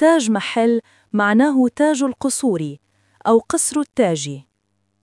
تاج محل معناه تاج القصور أو قصر التاج.